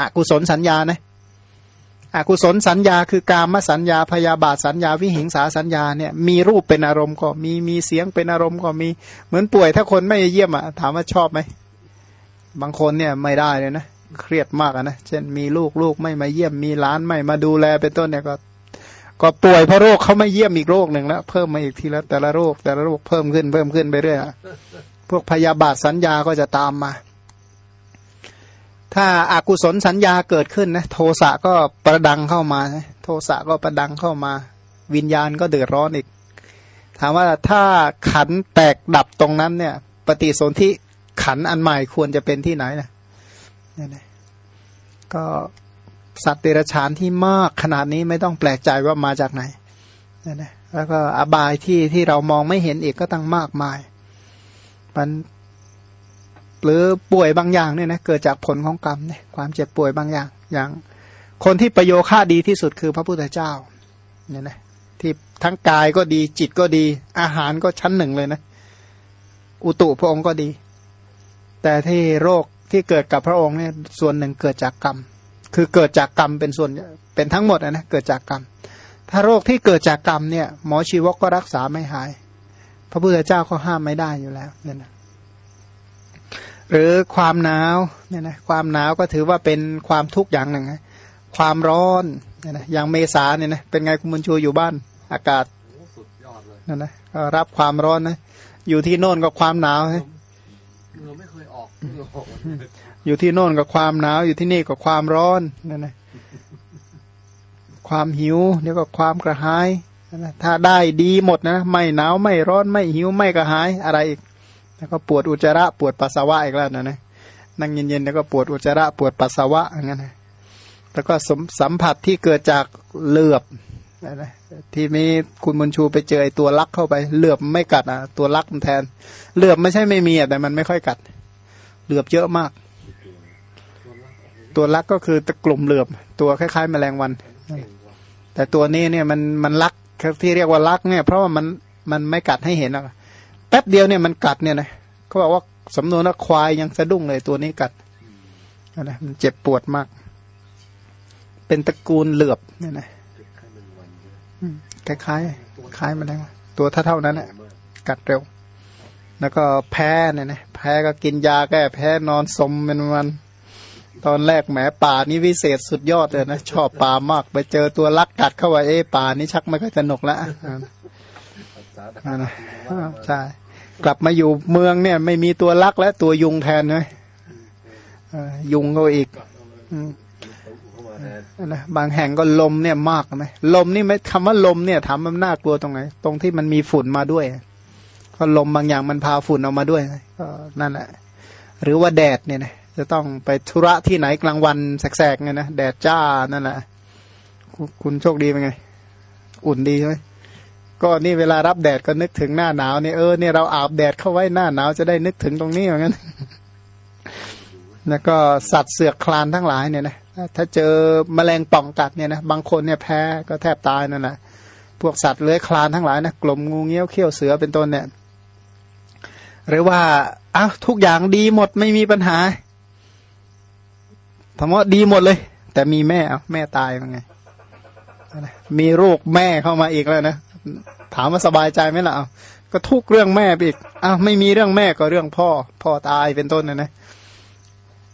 อกุศลสัญญานะอกุศลสัญญา คือกามสัญญาพยาบาทสัญญาวิหิงสาสัญญาเนี่ยมีรูปเป็นอารมณ์ก็มีมีเสียงเป็นอารมณ์ก็มีเหมือนป่วยถ้าคนไม่เยี่ยมอะถามว่าชอบไหมบางคนเนี่ยไม่ได้เลยนะเครียดมากนะเช่นมีลูกลูกไม่มาเยี่ยมมีล้านไม่มาดูแลเป็นต้นเนี่ยก็ ก็ป่วยเพราะโรคเขาไม่เยี่ยมอีกโรคหนึ่งแล้วเพิ่มมาอีกทีละแต่ละโรคแต่ละโรคเพิ่มขึ้นเพิ่มขึ้นไปเรื่อยพวกพยาบาทสัญญาก็จะตามมา ถ้าอากุศลสัญญาเกิดขึ้นนะโทสะก็ประดังเข้ามา โทสะก็ประดังเข้ามา วิญญาณก็เดือดร้อนอีก ถามว่าถ้าขันแตกดับตรงนั้นเนี่ย ปฏิสนธิขันอันใหม่ควรจะเป็นที่ไหนนะนี่ก็สัตว์เดรัจฉานที่มากขนาดนี้ไม่ต้องแปลกใจว่ามาจากไหนนี่นะแล้วก็อบายที่ที่เรามองไม่เห็นอีกก็ตั้งมากมายมัน หรือป่วยบางอย่างเนี่ยนะเกิดจากผลของกรรมเนี่ยความเจ็บป่วยบางอย่าง อย่างคนที่ประโยชน์ค่าดีที่สุดคือพระพุทธเจ้าเนี่ยนะที่ทั้งกายก็ดีจิตก็ดี อาหารก็ชั้นหนึ่งเลยนะ อุตุพระองค์ก็ดี แต่ที่โรคที่เกิดกับพระองค์เนี่ยส่วนหนึ่งเกิดจากกรรม คือเกิดจากกรรมเป็นส่วนเป็นทั้งหมดนะเกิดจากกรรม ถ้าโรคที่เกิดจากกรรมเนี่ย หมอชีวกก็รักษาไม่หาย พระพุทธเจ้าก็ห้ามไม่ได้อยู่แล้วเนี่ยนะ หรือความหนาวเนี่ยนะความหนาวก็ถือว่าเป็นความทุกข์อย่างหนึ่งนะความร้อนเนี่ยนะอย่างเมษาเนี่ยนะเป็นไงคุณบุญชูอยู่บ้าน อากาศนั่นนะก็รับความร้อนนะอยู่ที่โน่นก็ความหนาวนะไม่เคยออกอยู่ที่โน่นก็ความหนาว อยู่ที่นี่ก็ความร้อนนั่นนะความหิวนี่ก็ความกระหายนะถ้าได้ดีหมดนะ ไม่หนาวไม่ร้อนไม่หิวไม่กระหายอะไรอีก แล้วก็ปวดอุจจาระปวดปัสสาวะอีกแล้วนะนะนั่งเย็นๆแล้วก็ปวดอุจจาระปวดปัสสาวะอย่างนั้นแล้วก็สมสัมผัสที่เกิดจากเหลือบนะที่มีคุณบุญชูไปเจอตัวลักเข้าไปเหลือบไม่กัดอะตัวลักมันแทนเหลือบไม่ใช่ไม่มีอะแต่มันไม่ค่อยกัดเหลือบเยอะมาก ตัวลักก็คือตะกลุ่มเหลือบ ตัวคล้ายๆ แมลงวัน แต่ตัวนี้เนี่ยมันมันลักที่เรียกว่าลักเนี่ย เพราะว่ามันมันไม่กัดให้เห็นอะ แป๊บเดียวเนี่ยมันกัดเนี่ยนะเขาบอกว่าสำนวนว่าควายยังสะดุ้งเลยตัวนี้กัดนะมันเจ็บปวดมาก เป็นตระกูลเหลือบเนี่ยนะคล้ายคล้ายคล้ายมันแล้ตัวเท่าเท่านั้นแหละกัดเร็ว แล้วก็แพ้เนี่ยนะแพ้ก็กินยาแก้แพ้นอนสมเป็นวันตอนแรกแหมป่านี่วิเศษสุดยอดเลยนะชอบป่ามาก ไปเจอตัวลักกัดเข้าไปเอ๊ป่านี่ชักไม่ค่อยสนุกแล้ว ใช่กลับมาอยู่เมืองเนี่ย ไม่มีตัวลักและตัวยุงแทนเลยยุงก็อีกนะบางแห่งก็ลมเนี่ยมากนะลมนี่ไม่คำว่าลมเนี่ยถามมันน่ากลัวตรงไหน ตรงที่มันมีฝุ่นมาด้วยเพราะลมบางอย่างมันพาฝุ่นออกมาด้วยก็นั่นแหละหรือว่าแดดเนี่ยนะจะต้องไปธุระที่ไหนกลางวันแสกๆเนี่ยนะแดดจ้านั่นแหละคุณโชคดีเป็นไง อุ่นดีใช่ไหม ก็นี่เวลารับแดดก็นึกถึงหน้าหนาวเนี่ยเออเนี่ยเราอาบแดดเข้าไว้หน้าหนาวจะได้นึกถึงตรงนี้เหมือนกันแล้วก็สัตว์เสือกคลานทั้งหลายเนี่ยนะถ้าเจอแมลงป่องกัดเนี่ยนะบางคนเนี่ยแพ้ก็แทบตายนั่นแหละพวกสัตว์เลื้อยคลานทั้งหลายนะกลมงูเงี้ยวเขี้ยวเสือเป็นต้นเนี่ย หรือว่าอ้าวทุกอย่างดีหมดไม่มีปัญหาถามว่าดีหมดเลย แต่มีแม่เอาแม่ตายยังไงมีโรคแม่เข้ามาอีกแล้วนะ ถามว่าสบายใจไหมล่ะก็ทุกเรื่องแม่อีกอ้าวไม่มีเรื่องแม่ก็เรื่องพ่อ พ่อตายเป็นต้นนะนะ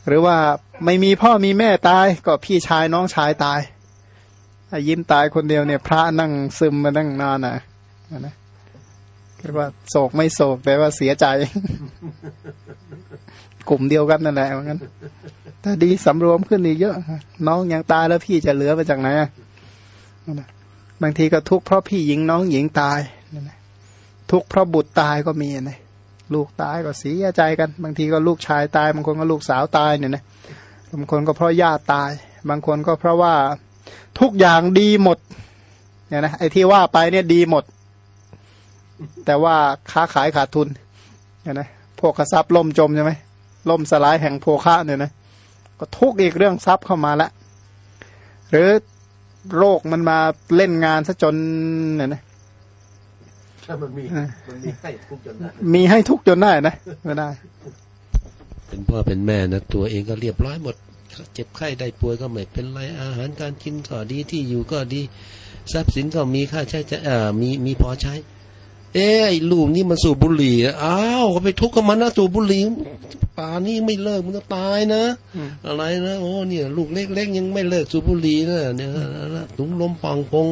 หรือว่าไม่มีพ่อมีแม่ตาย ก็พี่ชายน้องชายตายยิ้มตายคนเดียวเนี่ย พระนั่งซึมมานั่งนานนะนะเรียกว่าโศกไม่โศกแต่ว่าเสียใจ กลุ่มเดียวกันนั่นแหละเหมือนกันถ้าดีสำรวมขึ้นอีกเยอะ น้องยังตายแล้วพี่จะเหลือไปจากไหนอะ บางทีก็ทุกข์เพราะพี่หญิงน้องหญิงตายทุกข์เพราะบุตรตายก็มีนะลูกตายก็เสียใจกัน บางทีก็ลูกชายตาย บางคนก็ลูกสาวตายเนี่ยนะบางคนก็เพราะญาติตาย บางคนก็เพราะว่าทุกอย่างดีหมดเนี่ยนะไอ้ที่ว่าไปเนี่ยดีหมด แต่ว่าค้าขายขาดทุนเนี่ยนะพวกทรัพย์ล่มจมใช่ไหมล่มสลายแห่งโภคะเนี่ยนะก็ทุกอีกเรื่องทรัพย์เข้ามาละหรือ โรคมันมาเล่นงานซะจนเนี่ยนะมันมีมันมีให้ทุกจนได้มีให้ทุกจนได้นะไม่ได้ เป็นพ่อเป็นแม่นะตัวเองก็เรียบร้อยหมดเจ็บไข้ได้ป่วยก็ไม่เป็นไรอาหารการกินก็ดีที่อยู่ก็ดี ทรัพย์สินก็มีค่าใช้จ่ายอ่ามีมีพอใช้ เอ้ไอ้ลูกนี่มันสูบบุหรี่อะอ้าวก็ไปทุกข์กับมันนะสูบบุหรี่ป่านี่ไม่เลิกมันจะตายนะอืมอะไรนะโอ้เนี่ย ลูกเล็กๆยังไม่เลิกสูบบุหรี่นะเนี่ยนะถุงลมปองพง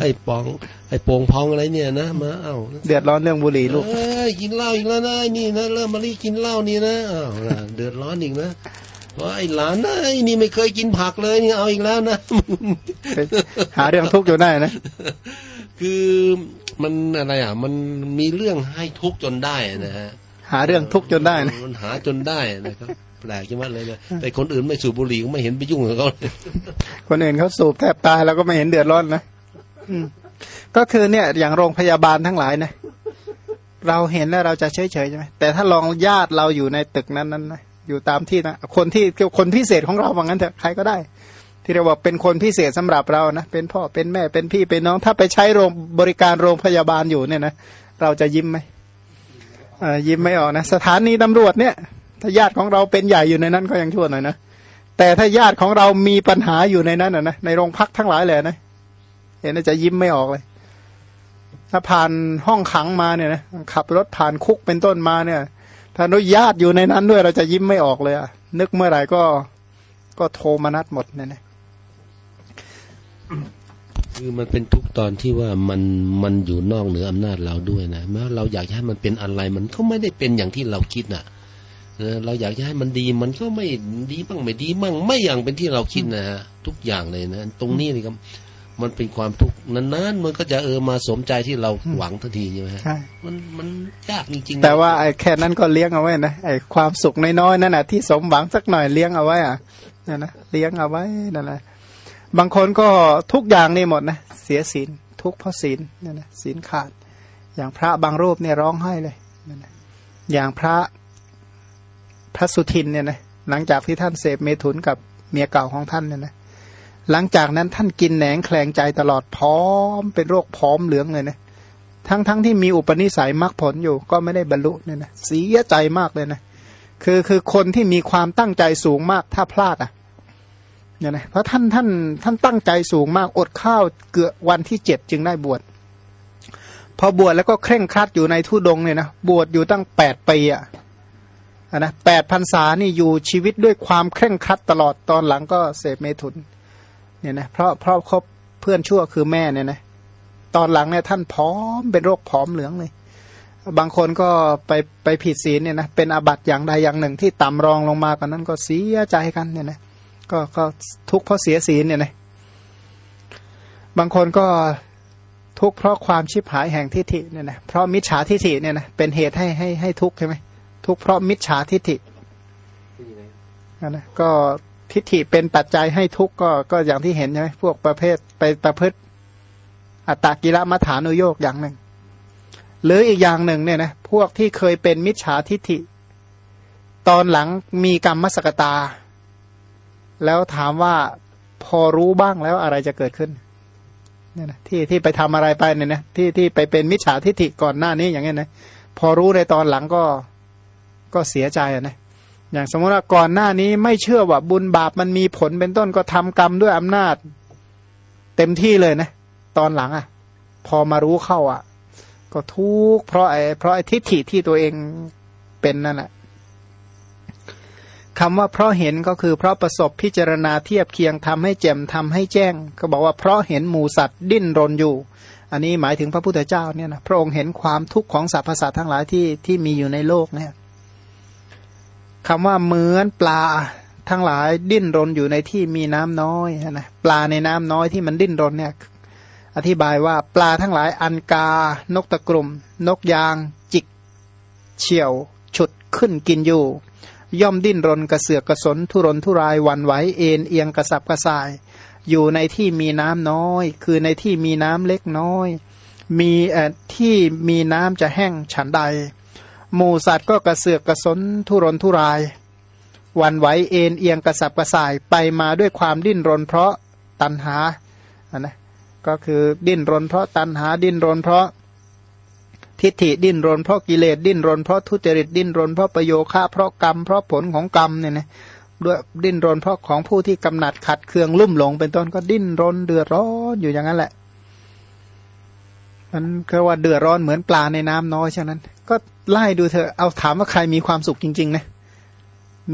ไอ้ปอง ไอ้โป่งพองอะไรเนี่ยนะมาเอ้าเดือดร้อนเรื่องบุหรี่ลูกเอ้ยกินเหล้าอีกแล้วนะไอ้นี่นะเริ่มมารีกินเหล้านี่นะอ้าวนะเดือดร้อนอีกนะเพราะไอ้หลานนะไอ้นี่ไม่เคยกินผักเลยนี่เอาอีกแล้วนะหาเรื่องทุกข์อยู่ได้นะ คือ มันอะไรอะ มันมีเรื่องให้ทุกข์จนได้นะฮะหาเรื่องทุกข์จนได้นะมันหาจนได้นะครับแปลกจังเลยนะแต่คนอื่นไม่สูบบุหรี่ก็ไม่เห็นไปยุ่งกับเขาเลยคนอื่นเขาสูบแทบตายแล้วก็ไม่เห็นเดือดร้อนนะอืมก็คือเนี่ยอย่างโรงพยาบาลทั้งหลายนะเราเห็นแล้วเราจะเฉยเฉยๆใช่ไหมแต่ถ้าลองญาติเราอยู่ในตึกนั้นนั้นนะอยู่ตามที่นะคนที่คนพิเศษของเราว่างั้นเถอะใครก็ได้ ที่เราบอกเป็นคนพิเศษสำหรับเรานะเป็นพ่อเป็นแม่เป็นพี่เป็นน้อง ถ้าไปใช้โรงบริการโรงพยาบาลอยู่เนี่ยนะเราจะยิ้มไหมอ่อยิ้มไม่ออกนะสถานีตำรวจเนี่ย ถ้าญาติของเราเป็นใหญ่อยู่ในนั้นก็ยังชั่วหน่อยนะแต่ถ้าญาติของเรามีปัญหาอยู่ในนั้นนะในโรงพักทั้งหลายเลยนะเห็นจะยิ้มไม่ออกเลย ถ้าผ่านห้องขังมาเนี่ยนะขับรถผ่านคุกเป็นต้นมาเนี่ย ถ้านุญาตอยู่ในนั้นด้วยเราจะยิ้มไม่ออกเลยอะนึกเมื่อไหร่ก็ก็โทรมานัดหมดเนี่ยนะ คือมันเป็นทุกข์ตอนที่ว่ามันมันอยู่นอกเหนืออำนาจเราด้วยนะแม้ว่าเราอยากจะให้มันเป็นอะไรมันก็ไม่ได้เป็นอย่างที่เราคิดน่ะเออเราอยากจะให้มันดีมันก็ไม่ดีบ้างไม่ดีบ้างไม่อย่างเป็นที่เราคิดนะฮะทุกอย่างเลยนะตรงนี้นี่ก็มันเป็นความทุกข์นานๆมันก็จะเออมาสมใจที่เราหวังทันทีใช่ไหมฮะใช่มันมันยากจริงๆแต่ว่าไอ้แค่นั้นก็เลี้ยงเอาไว้นะไอ้ความสุขน้อยๆนั่นน่ะที่สมหวังสักหน่อยเลี้ยงเอาไว้อะนั่นนะเลี้ยงเอาไว้นั่นแหละ บางคนก็ทุกอย่างนี่หมดนะเสียศีลทุกเพราะศีลนั่นนะศีลขาด อย่างพระบางรูปเนี่ยร้องไห้เลยนั่นะอย่างพระพระสุทินเนี่ยนะหลังจากที่ท่านเสพเมถุนกับเมียเก่าของท่านเนี่ยนะหลังจากนั้นท่านกินแหนงแคลงใจตลอดพร้อม เป็นโรคพร้อมเหลืองเลยนะทั้งทั้งที่มีอุปนิสัยมรรคผลอยู่ก็ไม่ได้บรรลุเนี่ยนะเสียใจมากเลยนะคือคือคนที่มีความตั้งใจสูงมากถ้าพลาดอะ เนี่ยนะเพราะท่านท่านท่านตั้งใจสูงมากอดข้าวเกือบวันที่เจ็ดจึงได้บวชพอบวชแล้วก็เคร่งครัดอยู่ในทุดงเนี่ยนะบวชอยู่ตั้งแปดปีอะอะนะแปดพรรษานี่อยู่ชีวิตด้วยความเคร่งครัดตลอดตอนหลังก็เสพเมถุนเนี่ยนะเพราะเพราะคบเพื่อนชั่วคือแม่เนี่ยนะตอนหลังเนี่ยท่านผอมเป็นโรคผอมเหลืองเลย บางคนก็ไปไปผิดศีลเนี่ยนะเป็นอาบัติอย่างใดอย่างหนึ่งที่ต่ำรองลงมากว่านั้นก็เสียใจกันเนี่ยนะ ก็ก็ทุกข์เพราะเสียศีลเนี่ยนะบางคนก็ทุกข์เพราะความชิบหายแห่งทิฏฐิเนี่ยนะเพราะมิจฉาทิฏฐิเนี่ยนะเป็นเหตุให้ให้ให้ทุกข์ใช่ไหมทุกข์เพราะมิจฉาทิฏฐินะนะก็ทิฏฐิเป็นปัจจัยให้ทุกข์ก็ก็อย่างที่เห็นใช่ไหมพวกประเภทไปประพฤติอัตตกิลมัฐานุโยกอย่างหนึ่ง หรืออีกอย่างหนึ่งเนี่ยนะพวกที่เคยเป็นมิจฉาทิฏฐิ ตอนหลังมีกรรมมสกตา แล้วถามว่าพอรู้บ้างแล้วอะไรจะเกิดขึ้นเนี่ยนะที่ที่ไปทำอะไรไปเนี่ยนะที่ที่ไปเป็นมิจฉาทิฏฐิก่อนหน้านี้อย่างเงี้ยนะพอรู้ในตอนหลังก็ก็เสียใจอะนะอย่างสมมติว่าก่อนหน้านี้ไม่เชื่อว่าบุญบาปมันมีผลเป็นต้นก็ทำกรรมด้วยอำนาจ เต็มที่เลยนะตอนหลังอะ พอมารู้เข้าอะ ก็ทุกข์เพราะไอ้เพราะไอ้ทิฏฐิที่ตัวเองเป็นนั่นแหละ คำว่าเพราะเห็นก็คือเพราะประสบพิจารณาเทียบเคียงทำให้แจ่มทำให้แจ้ง ก็บอกว่าเพราะเห็นหมูสัตว์ดิ้นรนอยู่ อันนี้หมายถึงพระพุทธเจ้าเนี่ยนะพระองค์เห็นความทุกข์ของสรรพสัตว์ทั้งหลายที่ที่มีอยู่ในโลกเนี่ยคำว่าเหมือนปลาทั้งหลายดิ้นรนอยู่ในที่มีน้ำน้อยนะปลาในน้ำน้อยที่มันดิ้นรนเนี่ยอธิบายว่าปลาทั้งหลายอันกา นกตะกลุ่ม นกยาง จิก เฉียว ฉุดขึ้นกินอยู่ ย่อมดิ้นรนกระเสือกกระสนทุรนทุรายวันไหวเอ็นเอียงกระสับกระส่าย อยู่ในที่มีน้ำน้อย คือในที่มีน้ำเล็กน้อย มีที่มีน้ำจะแห้งฉันใด หมูสัตว์ก็กระเสือกกระสนทุรนทุรายวันไหวเอ็นเอียงกระสับกระส่ายไปมาด้วยความดิ้นรนเพราะตันหาอะนะก็คือดิ้นรนเพราะตัณหาดิ้นรนเพราะ ทิฏฐิดิ้นรนเพราะกิเลสดิ้นรนเพราะทุจริตดิ้นรนเพราะประโยคะเพราะกรรมเพราะผลของกรรมเนี่ยนะด้วยดิ้นรนเพราะของผู้ที่กำหนัดขัดเคืองลุ่มหลง เป็นต้นก็ดิ้นรนเดือดร้อนอยู่อย่างนั้นแหละ มันคือว่าเดือดร้อนเหมือนปลาในน้ำน้อยฉะนั้น ก็ไล่ดูเธอะเอาถามว่าใครมีความสุขจริงๆนะ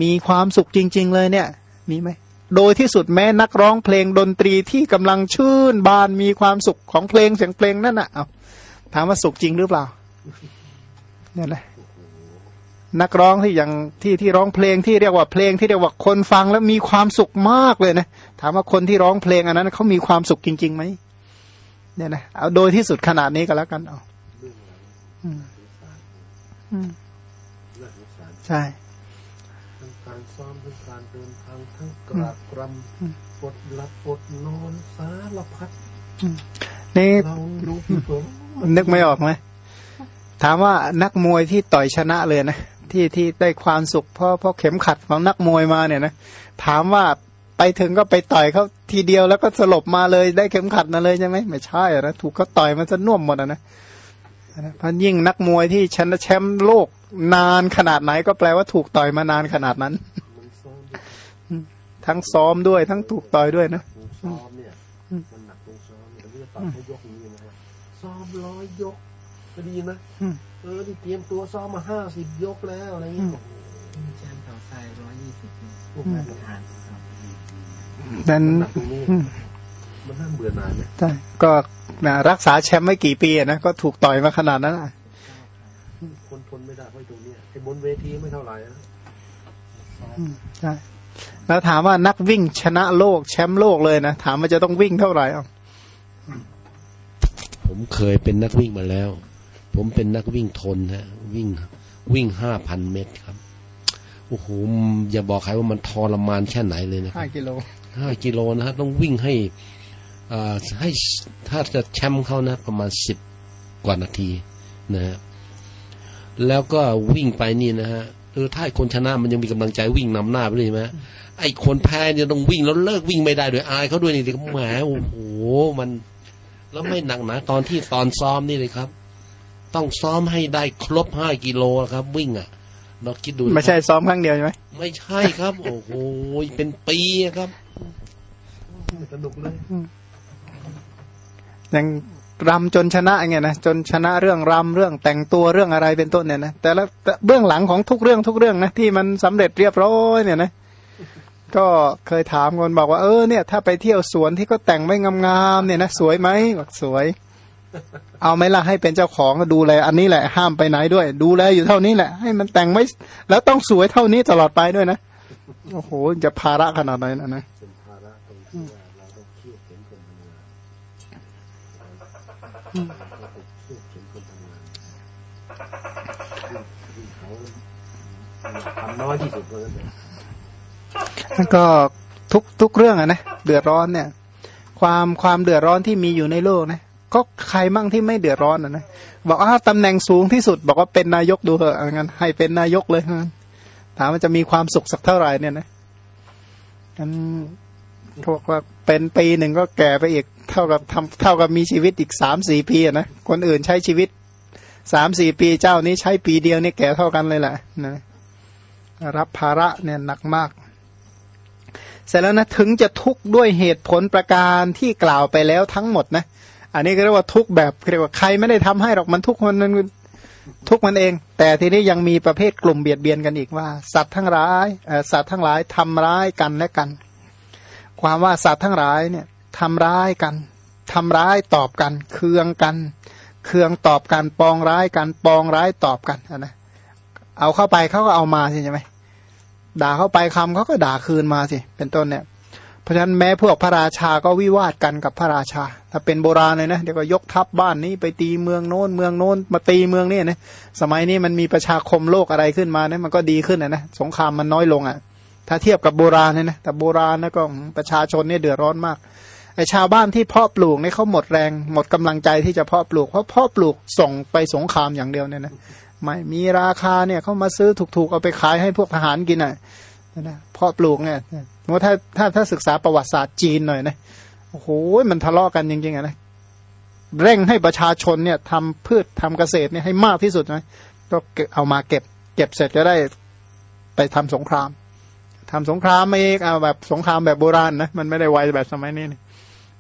มีความสุขจริง ๆ เลยเนี่ย มีไหมโดยที่สุดแม้นักร้องเพลงดนตรีที่กำลังชื่นบานมีความสุขของเพลงเสียงเพลงนั่นน่ะเอา ถามว่าสุขจริงหรือเปล่าเนี่ยแหละนักร้องที่อย่างที่ที่ร้องเพลงที่เรียกว่าเพลงที่เรียกว่าคนฟังแล้วมีความสุขมากเลยนะถามว่าคนที่ร้องเพลงอันนั้นเขามีความสุขจริงๆไหมเนี่ยนะเอาโดยที่สุดขนาดนี้ก็แล้วกันเอาอืมอืมน่าสงสารใช่ทั้งการซ้อมทั้งการเดินทางทั้งกราบกรำปวดหลับปวดนอนสารพัดนี่เรารู้พี่ผม นึกไม่ออกไหมถามว่านักมวยที่ต่อยชนะเลยนะที่ที่ได้ความสุขเพราะเพราะเข็มขัดของนักมวยมาเนี่ยนะถามว่าไปถึงก็ไปต่อยเขาทีเดียวแล้วก็สลบมาเลยได้เข็มขัดมาเลยใช่ไหมไม่ใช่นะถูกเขาต่อยมันจะน่วมหมดนะนะเพราะยิ่งนักมวยที่ชนะแชมป์โลกนานขนาดไหนก็แปลว่าถูกต่อยมานานขนาดนั้น ทั้งซ้อมด้วยทั้งถูกต่อยด้วยนะซ้อมเนี่ยมันหนักตรงซ้อมเนี่ยเรียกต่อยให้ยก ร้อยยกก็ดีนะอืมเออที่เตรียมตัวซ้อมมาห้าสิบยกแล้วอะไรเงี้ยโอ้โหแชมป์เก่าทรายร้อยยี่สิบพวกนั้นทานครับนั้นมันหนักตรงนี้มันน่าเบื่อหน่ายไหมใช่ก็นะรักษาแชมป์ไม่กี่ปีอะนะก็ถูกต่อยมาขนาดนั้นอะคนทนไม่ได้เพราะตรงเนี้ยไอ้บนเวทีไม่เท่าไหร่นะอืมใช่แล้วถามว่านักวิ่งชนะโลกแชมป์โลกเลยนะ ถามว่าจะต้องวิ่งเท่าไหร่เอา ผมเคยเป็นนักวิ่งมาแล้ว ผมเป็นนักวิ่งทนฮะ วิ่งวิ่งห้าพันเมตรครับโอ้โหอย่าบอกใครว่ามันทรมานแค่ไหนเลยนะคห้ารับกิโลห้ากิโลนะฮะต้องวิ่งให้อ่าให้ถ้าจะแชมป์เขานะ ประมาณสิบกว่านาทีนะฮะแล้วก็วิ่งไปนี่นะฮะเออถ้าไอ้คนชนะมันยังมีกำลังใจวิ่งนำหน้าไปเลยใช่ไหมไอ้คนแพ้เนี่ยต้องวิ่งแล้วเลิกวิ่งไม่ได้ด้วยอายเขาด้วยนี่ดิแหมโอ้โหมัน แล้วไม่หนักหนาตอนที่ตอนซ้อมนี่เลยครับ ต้องซ้อมให้ได้ครบห้ากิโลครับ วิ่งอะเราคิดดูนะไม่ใช่ซ้อมครั้งเดียวใช่ไหมไม่ใช่ครับ โอ้โหเป็นปีอะครับสนุกเลยยังรำจนชนะไงนะจนชนะเรื่องรำเรื่องแต่งตัวเรื่องอะไรเป็นต้นเนี่ยนะแต่ละแต่เบื้องหลังของทุกเรื่องทุกเรื่องนะที่มันสำเร็จเรียบร้อยเนี่ยนะ ก็เคยถามคนบอกว่าเออเนี่ยถ้าไปเที่ยวสวนที่เขาแต่งไม่งามๆเนี่ยนะสวยไหมบอกสวย เอาไหมล่ะให้เป็นเจ้าของก็ดูแลอันนี้แหละห้ามไปไหนด้วย ดูแลอยู่เท่านี้แหละ ให้มันแต่งไม่แล้วต้องสวยเท่านี้ตลอดไปด้วยนะโอ้โหจะภาระขนาดไหนนะนะเป็นภาระตรงที่ว่าเราต้องเครียดเข็นคนทำงานเราต้องเครียดเข็นคนทำงานที่เขาทำน้อยที่สุดเลยนะแล้ว ก็ทุกทุกเรื่องอะนะเดือดร้อนเนี่ย ความความเดือดร้อนที่มีอยู่ในโลกนะก็ใครมั่งที่ไม่เดือดร้อนอะนะบอกอ้าวตำแหน่งสูงที่สุด บอกว่าเป็นนายกดูเถอะงั้นให้เป็นนายกเลยงั้นถามว่าจะมีความสุขสักเท่าไหร่เนี่ยนะกันเขาบอกว่าเป็นปีหนึ่งก็แก่ไปอีกเท่ากับทำเท่ากับมีชีวิตอีกสามสี่ปีนะคนอื่นใช้ชีวิตสามสี่ปีเจ้านี้ใช้ปีเดียวนี่แก่เท่ากันเลยแหละนะรับภาระเนี่ยหนักมาก เสร็จแล้วนะถึงจะทุกข์ด้วยเหตุผลประการที่กล่าวไปแล้วทั้งหมดนะ อันนี้ก็เรียกว่าทุกข์แบบเรียกว่าใครไม่ได้ทำให้หรอกมันทุกข์มันมันทุกข์มันเอง แต่ทีนี้ยังมีประเภทกลุ่มเบียดเบียนกันอีกว่า สัตว์ทั้งหลายสัตว์ทั้งหลายทำร้ายกันและกัน ความว่าสัตว์ทั้งหลายเนี่ยทำร้ายกันทำร้ายตอบกันเคืองกันเคืองตอบกันปองร้ายกันปองร้ายตอบกันนะเอาเข้าไปเขาก็เอามาใช่ไหม ด่าเข้าไปคำเขาก็ด่าคืนมาสิเป็นต้นเนี่ย เพราะฉะนั้นแม้พวกพระราชาก็วิวาทกันกับพระราชา ถ้าเป็นโบราณเลยนะเดี๋ยวก็ยกทัพบ้านนี้ไปตีเมืองโน้นเมืองโน้นมาตีเมืองนี่นะสมัยนี้มันมีประชาคมโลกอะไรขึ้นมาเนี่ยมันก็ดีขึ้นนะนะสงครามมันน้อยลงอะ ถ้าเทียบกับโบราณเนี่ยนะแต่โบราณนะก็ประชาชนเนี่ยเดือดร้อนมากไอชาวบ้านที่เพาะปลูกเนี่ยเขาหมดแรงหมดกำลังใจที่จะเพาะปลูกเพราะเพาะปลูกส่งไปสงครามอย่างเดียวเนี่ยนะ ไม่มีราคาเนี่ยเขามาซื้อถูกๆเอาไปขายให้พวกทหารกินอะนะเพาะปลูกเนี่ยสมมติถ้าถ้าถ้าศึกษาประวัติศาสตร์จีนหน่อยนะโอ้โหมันทะเลาะกันจริงๆนะเร่งให้ประชาชนเนี่ยทำพืชทำเกษตรเนี่ยให้มากที่สุดนะก็เอามาเก็บ เก็บเสร็จก็ได้ไปทำสงครามทำสงครามอีกเอาแบบสงครามแบบโบราณนะมันไม่ได้ไวแบบสมัยนี้นี่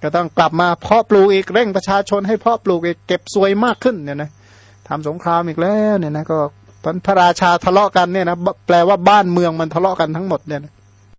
ก็ต้องกลับมาเพาะปลูกอีกเร่งประชาชนให้เพาะปลูกอีกเก็บซวยมากขึ้นเนี่ยนะ ทำสงครามอีกแล้วเนี่ยนะก็พระราชาทะเลาะกันเนี่ยนะแปลว่าบ้านเมืองมันทะเลาะกันทั้งหมดเนี่ยนะ